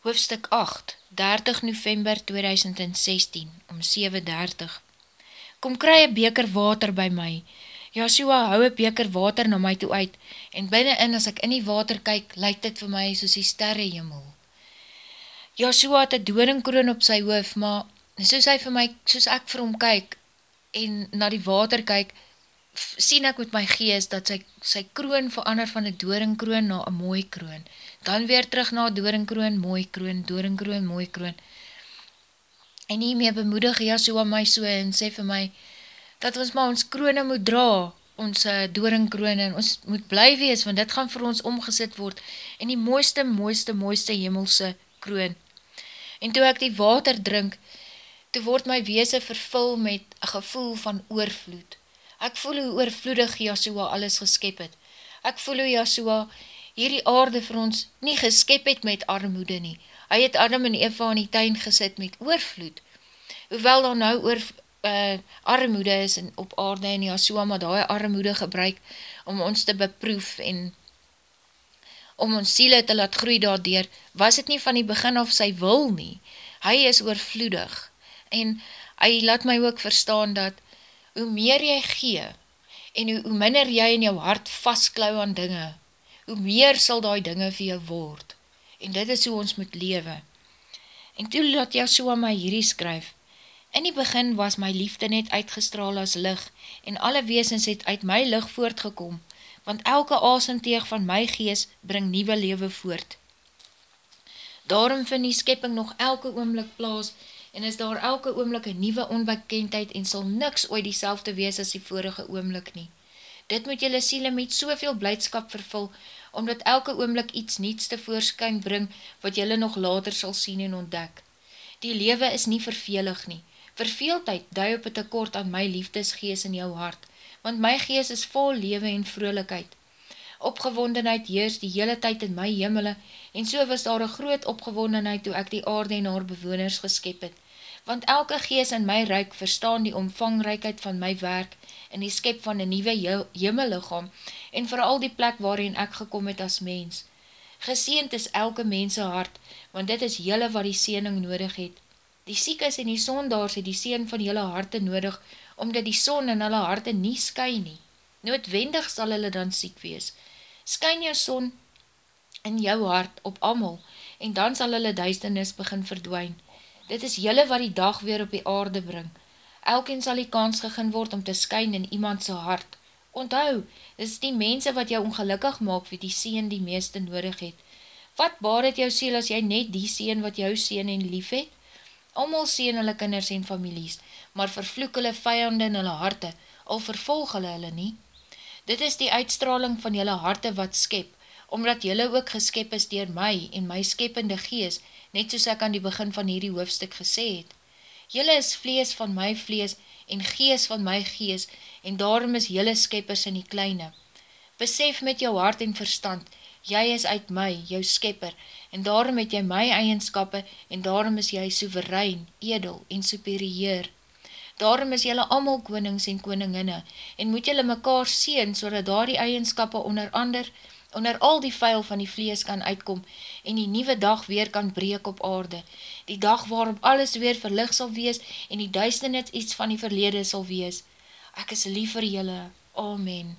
Hoofstuk 8, 30 November 2016, om 7.30 Kom kry een beker water by my. Joshua hou een beker water na my toe uit, en binnenin as ek in die water kyk, lyk dit vir my soos die sterre jemel. Joshua het een doringkroon op sy hoof, maar soos hy vir my, soos ek vir hom kyk, en na die water kyk, sien ek met my gees dat sy, sy kroon verander van een doringkroon na een mooi kroon. Dan weer terug na doringkroon, mooi kroon, doringkroon, mooi kroon. En hiermee bemoedig Jasua my so en sê vir my, dat ons maar ons kroone moet dra, ons uh, doringkroon, en ons moet bly wees, want dit gaan vir ons omgesit word, in die mooiste, mooiste, mooiste hemelse kroon. En toe ek die water drink, toe word my weese vervul met een gevoel van oorvloed. Ek voel hoe oorvloedig Jasua alles geskep het. Ek voel hoe Jasua hierdie aarde vir ons nie geskep het met armoede nie. Hy het Adam en Eva in die tuin gesit met oorvloed. Hoewel daar nou oor uh, armoede is in, op aarde en Jasua maar die armoede gebruik om ons te beproef en om ons siele te laat groei daardoor, was het nie van die begin of sy wil nie. Hy is oorvloedig. En hy laat my ook verstaan dat hoe meer jy gee, en hoe, hoe minder jy in jou hart vastklauw aan dinge, hoe meer sal die dinge vir jou word. En dit is hoe ons moet lewe. En toe laat Joshua my hierdie skryf, In die begin was my liefde net uitgestraal as lig, en alle weesens het uit my lig voortgekom, want elke asemteeg van my gees bring nieuwe lewe voort. Daarom vind die skepping nog elke oomlik plaas, en is daar elke oomlik een nieuwe onbekendheid en sal niks ooit die selfde wees as die vorige oomlik nie. Dit moet jylle siele met soveel blijdskap vervul, omdat elke oomlik iets niets te voorskyn bring, wat jylle nog later sal sien en ontdek. Die lewe is nie vervelig nie. Verveeldheid dui op het tekort aan my liefdesgees in jou hart, want my gees is vol lewe en vrolikheid. Opgewondenheid heers die hele tyd in my jimmele, en so was daar een groot opgewondenheid toe ek die aarde en haar bewoners geskep het. Want elke gees in my ruik verstaan die omvangrijkheid van my werk in die skep van een nieuwe jimmelichaam en vooral die plek waarin ek gekom het as mens. Geseend is elke mense hart, want dit is jylle wat die seening nodig het. Die siekes en die sondaars het die seen van jylle harte nodig, omdat die son in hulle harte nie sky nie. Noodwendig sal hulle dan siek wees, skyn jou son in jou hart op amal, en dan sal hulle duisternis begin verdwijn. Dit is jylle wat die dag weer op die aarde bring. Elkien sal die kans gegin word om te skyn in iemand sy hart. Onthou, dit is die mense wat jou ongelukkig maak wie die sien die meeste nodig het. Wat baar het jou siel as jy net die sien wat jou sien en lief het? Almal sien hulle kinders en families, maar vervloek hulle vijande in hulle harte, al vervolg hulle hulle nie. Dit is die uitstraling van jylle harte wat skep, omdat jylle ook geskep is dier my en my skepende gees, net soos ek aan die begin van hierdie hoofstuk gesê het. Jylle is vlees van my vlees en gees van my gees, en daarom is jylle skeppers in die kleine. Besef met jou hart en verstand, jy is uit my, jou skepper, en daarom het jy my eigenskappe, en daarom is jy soeverein, edel en superieur. Daarom is jylle amal konings en koninginne, en moet jylle mekaar sien, so dat daar die eigenskappe onder ander, onder al die vuil van die vlees kan uitkom, en die nieuwe dag weer kan breek op aarde, die dag waarop alles weer verlig sal wees, en die duisternis iets van die verlede sal wees. Ek is lief vir jylle. Amen.